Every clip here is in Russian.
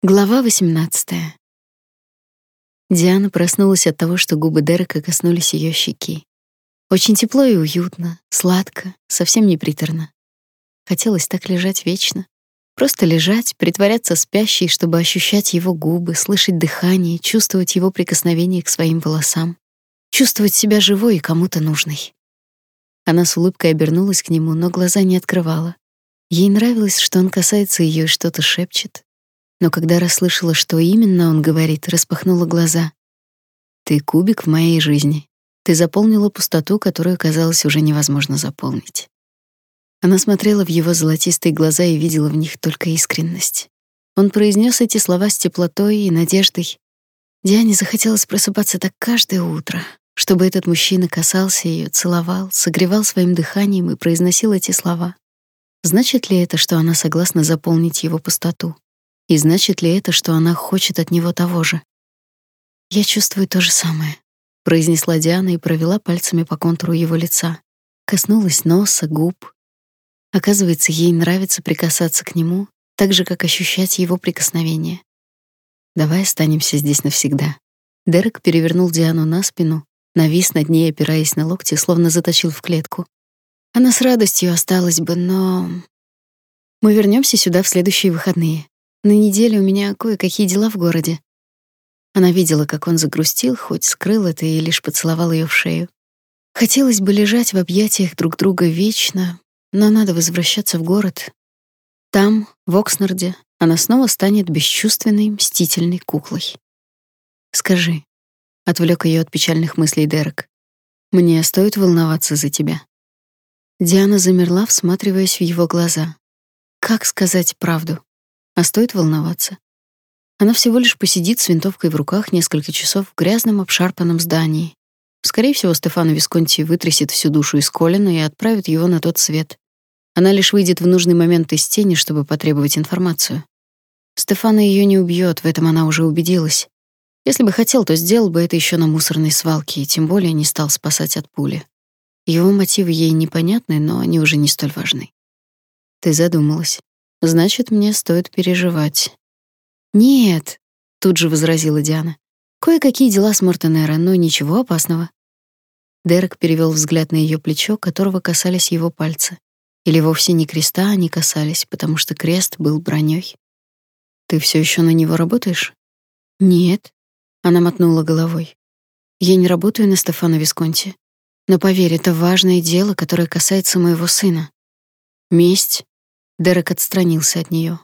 Глава 18. Диана проснулась от того, что губы Дерека коснулись ее щеки. Очень тепло и уютно, сладко, совсем не приторно. Хотелось так лежать вечно. Просто лежать, притворяться спящей, чтобы ощущать его губы, слышать дыхание, чувствовать его прикосновение к своим волосам, чувствовать себя живой и кому-то нужной. Она с улыбкой обернулась к нему, но глаза не открывала. Ей нравилось, что он касается ее и что-то шепчет, но когда расслышала, что именно он говорит, распахнула глаза. Ты кубик в моей жизни. Ты заполнила пустоту, которую казалось уже невозможно заполнить. Она смотрела в его золотистые глаза и видела в них только искренность. Он произнес эти слова с теплотой и надеждой. Диане захотелось просыпаться так каждое утро, чтобы этот мужчина касался ее, целовал, согревал своим дыханием и произносил эти слова. Значит ли это, что она согласна заполнить его пустоту? И значит ли это, что она хочет от него того же? Я чувствую то же самое, произнесла Диана и провела пальцами по контуру его лица, коснулась носа, губ. Оказывается, ей нравится прикасаться к нему, так же как ощущать его прикосновение. Давай останемся здесь навсегда. Дерек перевернул Диану на спину, навис над ней, опираясь на локти, словно заточил в клетку. Она с радостью осталась бы, но мы вернемся сюда в следующие выходные. На неделе у меня кое-какие дела в городе. Она видела, как он загрустил, хоть скрыл это и лишь поцеловал ее в шею. Хотелось бы лежать в объятиях друг друга вечно, но надо возвращаться в город. Там, в Окснарде, она снова станет бесчувственной, мстительной куклой. Скажи, отвлек ее от печальных мыслей Дерек. Мне стоит волноваться за тебя. Диана замерла, всматриваясь в его глаза. Как сказать правду? А стоит волноваться. Она всего лишь посидит с винтовкой в руках несколько часов в грязном обшарпанном здании. Скорее всего, Стефано Висконти вытрясет всю душу из Колина и отправит его на тот свет. Она лишь выйдет в нужный момент из тени, чтобы потребовать информацию. Стефано ее не убьет, в этом она уже убедилась. Если бы хотел, то сделал бы это еще на мусорной свалке, и тем более не стал спасать от пули. Его мотивы ей непонятны, но они уже не столь важны. Ты задумалась. Значит, мне стоит переживать. Нет, тут же возразила Диана. Кое-какие дела с Мортенера, но ничего опасного. Дерек перевел взгляд на ее плечо, которого касались его пальцы. Или вовсе не креста они касались, потому что крест был броней. Ты все еще на него работаешь? Нет, она мотнула головой. Я не работаю на Стефана Висконти. Но поверь, это важное дело, которое касается моего сына. Месть Дерек отстранился от нее.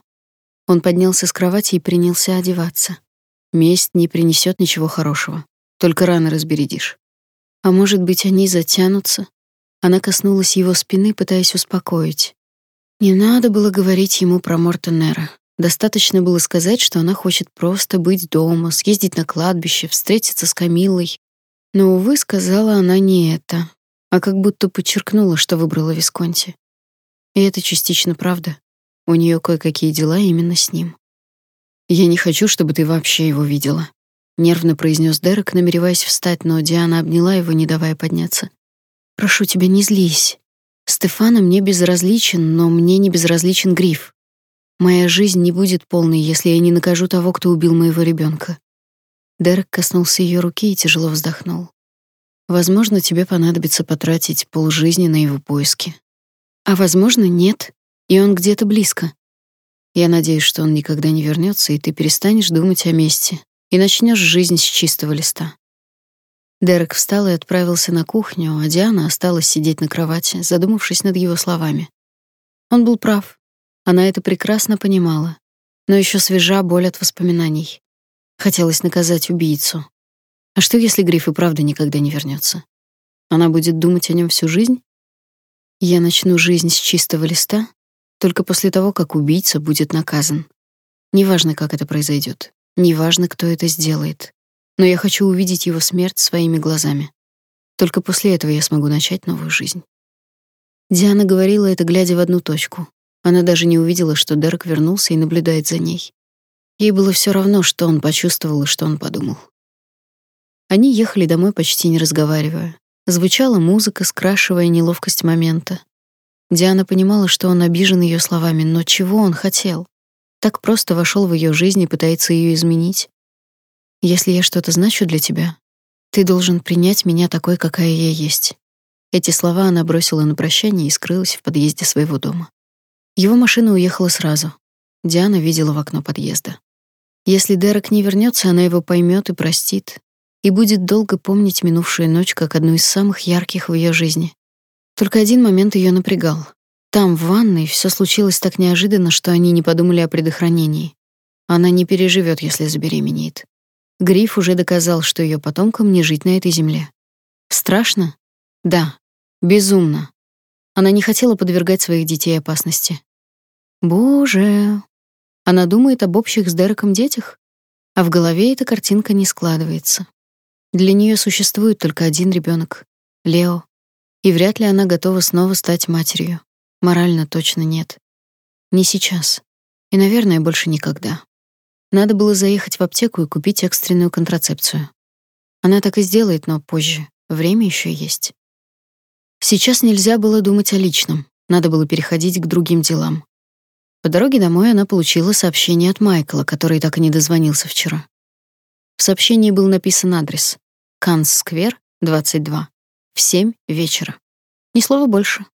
Он поднялся с кровати и принялся одеваться. Месть не принесет ничего хорошего, только раны разбередишь. А может быть, они затянутся? Она коснулась его спины, пытаясь успокоить. Не надо было говорить ему про Мортенера. Достаточно было сказать, что она хочет просто быть дома, съездить на кладбище, встретиться с Камилой. Но, увы, сказала она не это, а как будто подчеркнула, что выбрала Висконти. И это частично правда. У нее кое-какие дела именно с ним. Я не хочу, чтобы ты вообще его видела, нервно произнес Дерек, намереваясь встать, но Диана обняла его, не давая подняться. Прошу тебя, не злись. Стефана мне безразличен, но мне не безразличен Гриф. Моя жизнь не будет полной, если я не накажу того, кто убил моего ребенка. Дерек коснулся ее руки и тяжело вздохнул. Возможно, тебе понадобится потратить полжизни на его поиски. А возможно, нет, и он где-то близко. Я надеюсь, что он никогда не вернется, и ты перестанешь думать о мести и начнешь жизнь с чистого листа. Дерек встал и отправился на кухню, а Диана осталась сидеть на кровати, задумавшись над его словами. Он был прав. Она это прекрасно понимала, но еще свежа боль от воспоминаний. Хотелось наказать убийцу. А что если Гриф и правда никогда не вернется? Она будет думать о нем всю жизнь? Я начну жизнь с чистого листа только после того, как убийца будет наказан. Неважно, как это произойдет, неважно, кто это сделает, но я хочу увидеть его смерть своими глазами. Только после этого я смогу начать новую жизнь. Диана говорила это, глядя в одну точку. Она даже не увидела, что Дерек вернулся и наблюдает за ней. Ей было все равно, что он почувствовал и что он подумал. Они ехали домой почти не разговаривая. Звучала музыка, скрашивая неловкость момента. Диана понимала, что он обижен ее словами, но чего он хотел? так просто вошел в ее жизнь и пытается ее изменить. Если я что-то значу для тебя, ты должен принять меня такой, какая я есть. Эти слова она бросила на прощание и скрылась в подъезде своего дома. Его машина уехала сразу. Диана видела в окно подъезда. Если Дерек не вернется, она его поймет и простит, и будет долго помнить минувшую ночь как одну из самых ярких в ее жизни. Только один момент ее напрягал. Там, в ванной, все случилось так неожиданно, что они не подумали о предохранении. Она не переживет, если забеременеет. Гриф уже доказал, что ее потомкам не жить на этой земле. Страшно? Да. Безумно. Она не хотела подвергать своих детей опасности. Боже. Она думает об общих с Дереком детях, а в голове эта картинка не складывается. Для нее существует только один ребенок Лео, и вряд ли она готова снова стать матерью. Морально точно нет. Не сейчас. И, наверное, больше никогда. Надо было заехать в аптеку и купить экстренную контрацепцию. Она так и сделает, но позже. Время еще есть. Сейчас нельзя было думать о личном. Надо было переходить к другим делам. По дороге домой она получила сообщение от Майкла, который так и не дозвонился вчера. В сообщении был написан адрес: Канс-сквер, 22, в 7 вечера. Ни слова больше.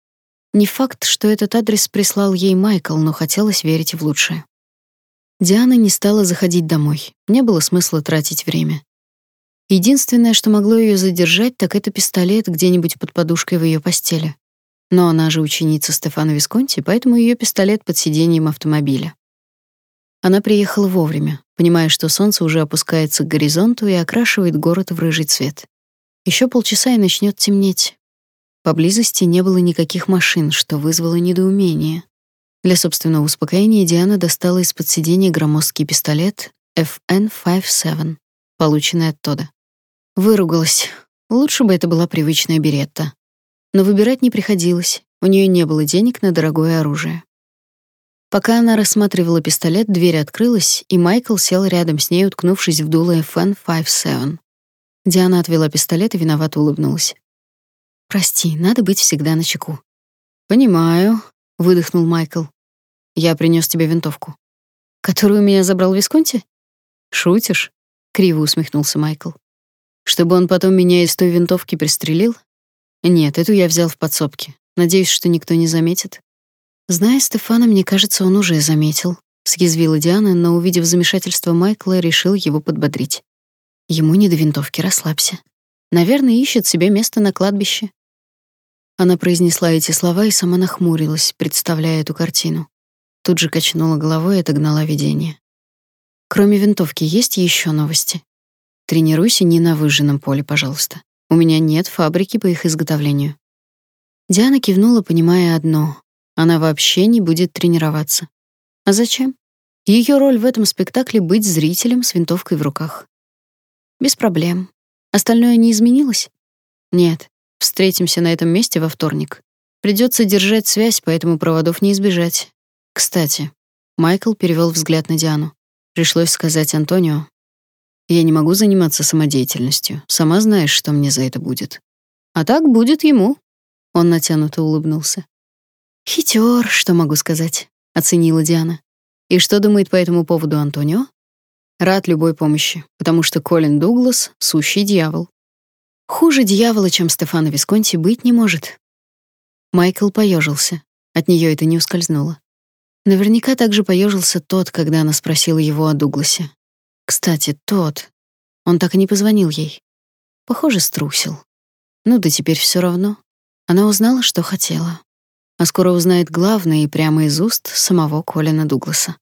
Не факт, что этот адрес прислал ей Майкл, но хотелось верить в лучшее. Диана не стала заходить домой. Не было смысла тратить время. Единственное, что могло ее задержать, так это пистолет где-нибудь под подушкой в ее постели. Но она же ученица Стефана Висконти, поэтому ее пистолет под сиденьем автомобиля. Она приехала вовремя, понимая, что солнце уже опускается к горизонту и окрашивает город в рыжий цвет. Еще полчаса и начнет темнеть. Поблизости не было никаких машин, что вызвало недоумение. Для собственного успокоения Диана достала из-под сиденья громоздкий пистолет FN57, полученный оттуда. Выругалась. Лучше бы это была привычная беретта. Но выбирать не приходилось. У нее не было денег на дорогое оружие. Пока она рассматривала пистолет, дверь открылась, и Майкл сел рядом с ней, уткнувшись в дуло FN57. Диана отвела пистолет и виновато улыбнулась. «Прости, надо быть всегда начеку». «Понимаю», — выдохнул Майкл. «Я принес тебе винтовку». «Которую у меня забрал Висконти?» «Шутишь?» — криво усмехнулся Майкл. «Чтобы он потом меня из той винтовки пристрелил?» «Нет, эту я взял в подсобке. Надеюсь, что никто не заметит». Зная Стефана, мне кажется, он уже заметил, съязвила Диана, но увидев замешательство Майкла, решил его подбодрить. Ему не до винтовки, расслабься. Наверное, ищет себе место на кладбище. Она произнесла эти слова и сама нахмурилась, представляя эту картину. Тут же качнула головой и отогнала видение. Кроме винтовки есть еще новости. Тренируйся не на выжженном поле, пожалуйста. У меня нет фабрики по их изготовлению. Диана кивнула, понимая одно: она вообще не будет тренироваться. А зачем? Ее роль в этом спектакле — быть зрителем с винтовкой в руках. Без проблем. Остальное не изменилось? Нет. Встретимся на этом месте во вторник. Придется держать связь, поэтому проводов не избежать. Кстати, Майкл перевел взгляд на Диану. Пришлось сказать Антонио. Я не могу заниматься самодеятельностью. Сама знаешь, что мне за это будет. А так будет ему. Он натянуто улыбнулся. Хитер, что могу сказать, оценила Диана. И что думает по этому поводу Антонио? Рад любой помощи, потому что Колин Дуглас сущий дьявол. Хуже дьявола, чем Стефано Висконти, быть не может. Майкл поежился. От нее это не ускользнуло. Наверняка также поежился тот, когда она спросила его о Дугласе. Кстати, тот. Он так и не позвонил ей. Похоже, струсил. Ну да теперь все равно. Она узнала, что хотела а скоро узнает главное и прямо из уст самого Колина Дугласа.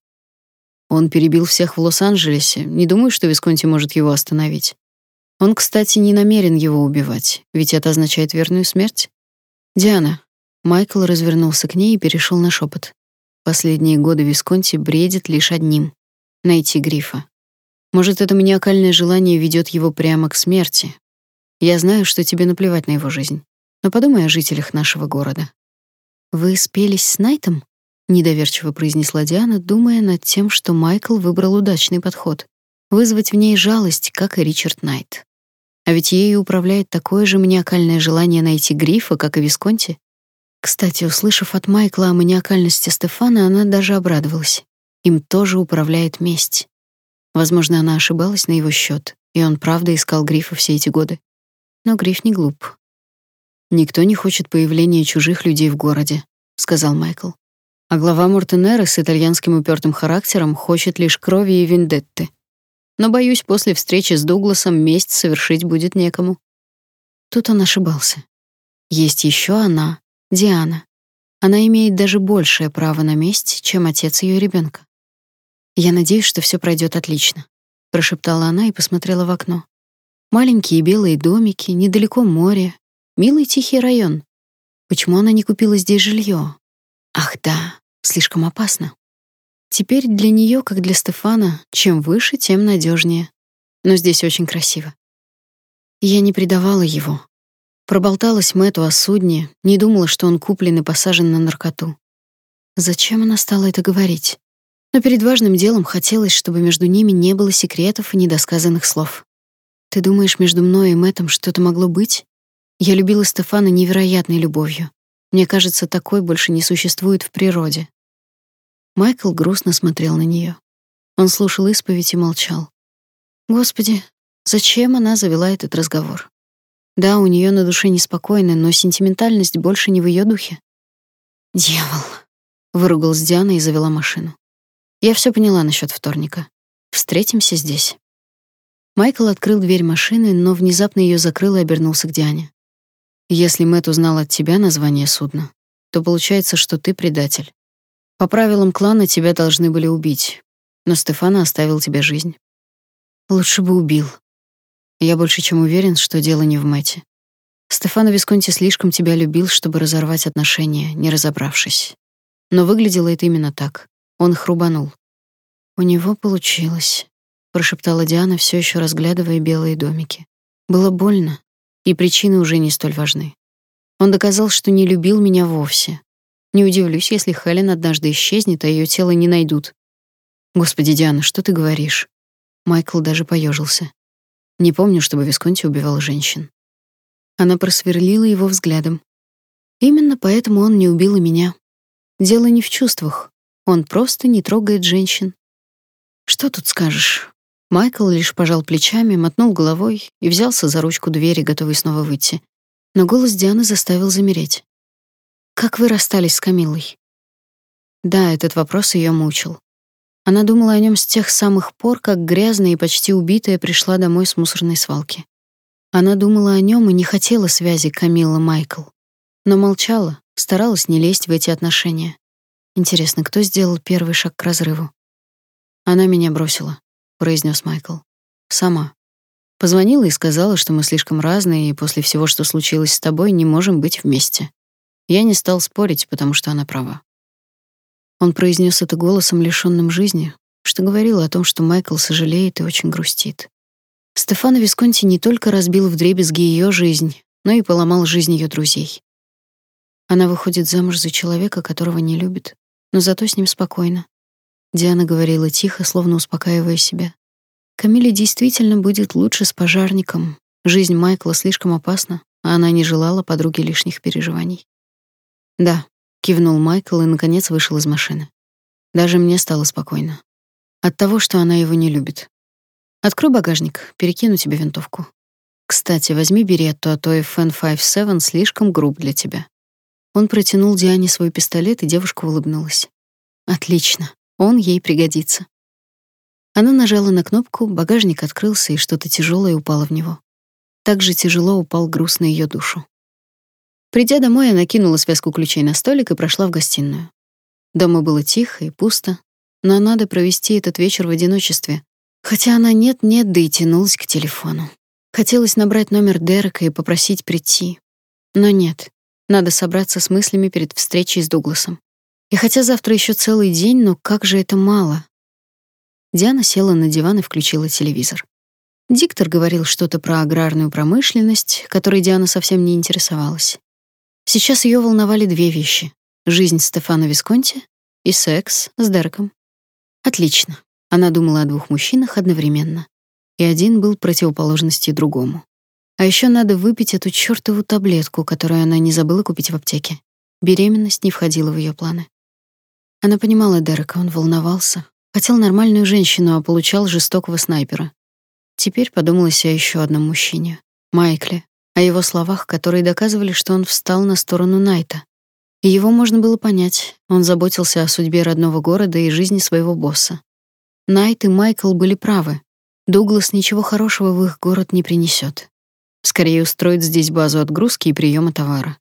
Он перебил всех в Лос-Анджелесе, не думаю, что Висконти может его остановить. Он, кстати, не намерен его убивать, ведь это означает верную смерть. Диана. Майкл развернулся к ней и перешел на шепот. Последние годы Висконти бредит лишь одним найти Грифа. Может, это маниакальное желание ведет его прямо к смерти. Я знаю, что тебе наплевать на его жизнь, но подумай о жителях нашего города. Вы спелись с Найтом? недоверчиво произнесла Диана, думая над тем, что Майкл выбрал удачный подход вызвать в ней жалость, как и Ричард Найт. А ведь ею управляет такое же маниакальное желание найти Грифа, как и Висконти. Кстати, услышав от Майкла о маниакальности Стефана, она даже обрадовалась. Им тоже управляет месть. Возможно, она ошибалась на его счет, и он правда искал Грифа все эти годы. Но Гриф не глуп. Никто не хочет появления чужих людей в городе, сказал Майкл. А глава Мортенера с итальянским упертым характером хочет лишь крови и вендетты. Но боюсь, после встречи с Дугласом месть совершить будет некому. Тут он ошибался. Есть еще она, Диана. Она имеет даже большее право на месть, чем отец ее ребенка. Я надеюсь, что все пройдет отлично, прошептала она и посмотрела в окно. Маленькие белые домики, недалеко море, милый тихий район. Почему она не купила здесь жилье? Ах, да, слишком опасно. Теперь для нее, как для Стефана, чем выше, тем надежнее. Но здесь очень красиво. Я не предавала его. Проболталась Мэтту о судне, не думала, что он куплен и посажен на наркоту. Зачем она стала это говорить? Но перед важным делом хотелось, чтобы между ними не было секретов и недосказанных слов. Ты думаешь, между мной и Мэттом что-то могло быть? Я любила Стефана невероятной любовью. Мне кажется, такой больше не существует в природе. Майкл грустно смотрел на нее. Он слушал исповедь и молчал. Господи, зачем она завела этот разговор? Да, у нее на душе неспокойно, но сентиментальность больше не в ее духе. Дьявол, выругалась Диана и завела машину. Я все поняла насчет вторника. Встретимся здесь. Майкл открыл дверь машины, но внезапно ее закрыл и обернулся к Диане. Если Мэт узнал от тебя название судна, то получается, что ты предатель. По правилам клана тебя должны были убить, но Стефана оставил тебе жизнь. Лучше бы убил. Я больше чем уверен, что дело не в Мэте. Стефано Висконти слишком тебя любил, чтобы разорвать отношения, не разобравшись. Но выглядело это именно так. Он их рубанул. У него получилось, прошептала Диана, все еще разглядывая белые домики. Было больно, и причины уже не столь важны. Он доказал, что не любил меня вовсе. Не удивлюсь, если Хелен однажды исчезнет, а ее тело не найдут. Господи, Диана, что ты говоришь? Майкл даже поежился. Не помню, чтобы Висконти убивал женщин. Она просверлила его взглядом. Именно поэтому он не убил и меня. Дело не в чувствах. Он просто не трогает женщин. Что тут скажешь? Майкл лишь пожал плечами, мотнул головой и взялся за ручку двери, готовый снова выйти. Но голос Дианы заставил замереть. «Как вы расстались с Камилой?» Да, этот вопрос ее мучил. Она думала о нем с тех самых пор, как грязная и почти убитая пришла домой с мусорной свалки. Она думала о нем и не хотела связи Камилла-Майкл. Но молчала, старалась не лезть в эти отношения. Интересно, кто сделал первый шаг к разрыву? Она меня бросила произнес Майкл. Сама. Позвонила и сказала, что мы слишком разные и после всего, что случилось с тобой, не можем быть вместе. Я не стал спорить, потому что она права. Он произнес это голосом, лишённым жизни, что говорило о том, что Майкл сожалеет и очень грустит. Стефано Висконти не только разбил вдребезги ее жизнь, но и поломал жизнь ее друзей. Она выходит замуж за человека, которого не любит, но зато с ним спокойно. Диана говорила тихо, словно успокаивая себя. Камиле действительно будет лучше с пожарником. Жизнь Майкла слишком опасна, а она не желала подруге лишних переживаний. Да, кивнул Майкл и наконец вышел из машины. Даже мне стало спокойно. От того, что она его не любит. Открой багажник, перекину тебе винтовку. Кстати, возьми беретту, а то FN 57 слишком груб для тебя. Он протянул Диане свой пистолет, и девушка улыбнулась. Отлично. Он ей пригодится. Она нажала на кнопку, багажник открылся, и что-то тяжелое упало в него. Так же тяжело упал груз на ее душу. Придя домой, она кинула связку ключей на столик и прошла в гостиную. Дома было тихо и пусто, но надо провести этот вечер в одиночестве. Хотя она нет-нет, да и тянулась к телефону. Хотелось набрать номер Дерека и попросить прийти. Но нет, надо собраться с мыслями перед встречей с Дугласом. И хотя завтра еще целый день, но как же это мало. Диана села на диван и включила телевизор. Диктор говорил что-то про аграрную промышленность, которой Диана совсем не интересовалась. Сейчас ее волновали две вещи: жизнь Стефана Висконти и секс с Дереком. Отлично. Она думала о двух мужчинах одновременно, и один был противоположностью другому. А еще надо выпить эту чёртову таблетку, которую она не забыла купить в аптеке. Беременность не входила в ее планы. Она понимала Дерека, он волновался. Хотел нормальную женщину, а получал жестокого снайпера. Теперь подумалось о еще одном мужчине — Майкле, о его словах, которые доказывали, что он встал на сторону Найта. И его можно было понять. Он заботился о судьбе родного города и жизни своего босса. Найт и Майкл были правы. Дуглас ничего хорошего в их город не принесет. Скорее устроит здесь базу отгрузки и приема товара.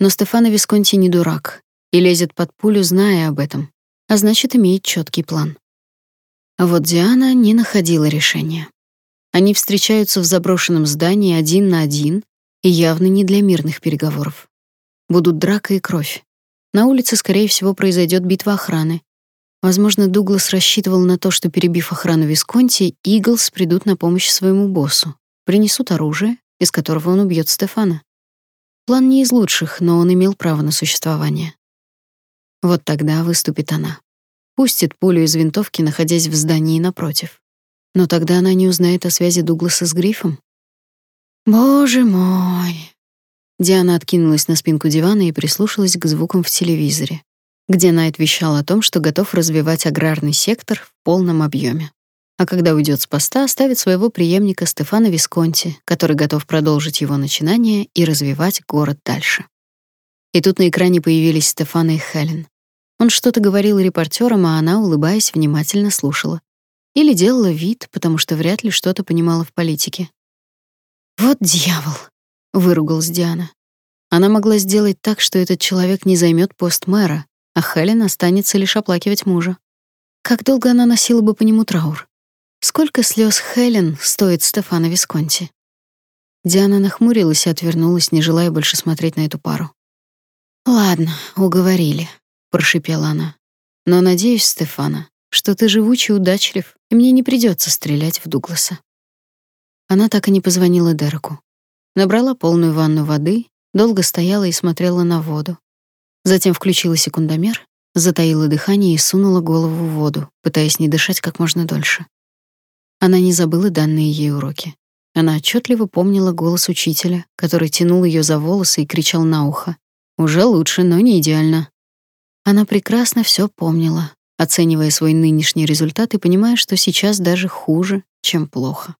Но Стефано Висконти не дурак и лезет под пулю, зная об этом, а значит, имеет четкий план. А вот Диана не находила решения. Они встречаются в заброшенном здании один на один и явно не для мирных переговоров. Будут драка и кровь. На улице, скорее всего, произойдет битва охраны. Возможно, Дуглас рассчитывал на то, что перебив охрану Висконти, Иглс придут на помощь своему боссу, принесут оружие, из которого он убьет Стефана. План не из лучших, но он имел право на существование. Вот тогда выступит она. Пустит пулю из винтовки, находясь в здании напротив. Но тогда она не узнает о связи Дугласа с Грифом. Боже мой. Диана откинулась на спинку дивана и прислушалась к звукам в телевизоре, где Найт вещал о том, что готов развивать аграрный сектор в полном объеме. А когда уйдет с поста, оставит своего преемника Стефана Висконти, который готов продолжить его начинание и развивать город дальше. И тут на экране появились Стефана и Хелен. Он что-то говорил репортерам, а она, улыбаясь, внимательно слушала. Или делала вид, потому что вряд ли что-то понимала в политике. «Вот дьявол!» — выругалась Диана. Она могла сделать так, что этот человек не займет пост мэра, а Хелен останется лишь оплакивать мужа. Как долго она носила бы по нему траур? Сколько слез Хелен стоит Стефана Висконти? Диана нахмурилась и отвернулась, не желая больше смотреть на эту пару. «Ладно, уговорили», прошипела она. Но надеюсь, Стефана, что ты живучий и удачлив, и мне не придется стрелять в Дугласа. Она так и не позвонила Дереку. Набрала полную ванну воды, долго стояла и смотрела на воду. Затем включила секундомер, затаила дыхание и сунула голову в воду, пытаясь не дышать как можно дольше. Она не забыла данные ей уроки. Она отчетливо помнила голос учителя, который тянул ее за волосы и кричал на ухо: "Уже лучше, но не идеально. Она прекрасно все помнила, оценивая свой нынешний результат и понимая, что сейчас даже хуже, чем плохо.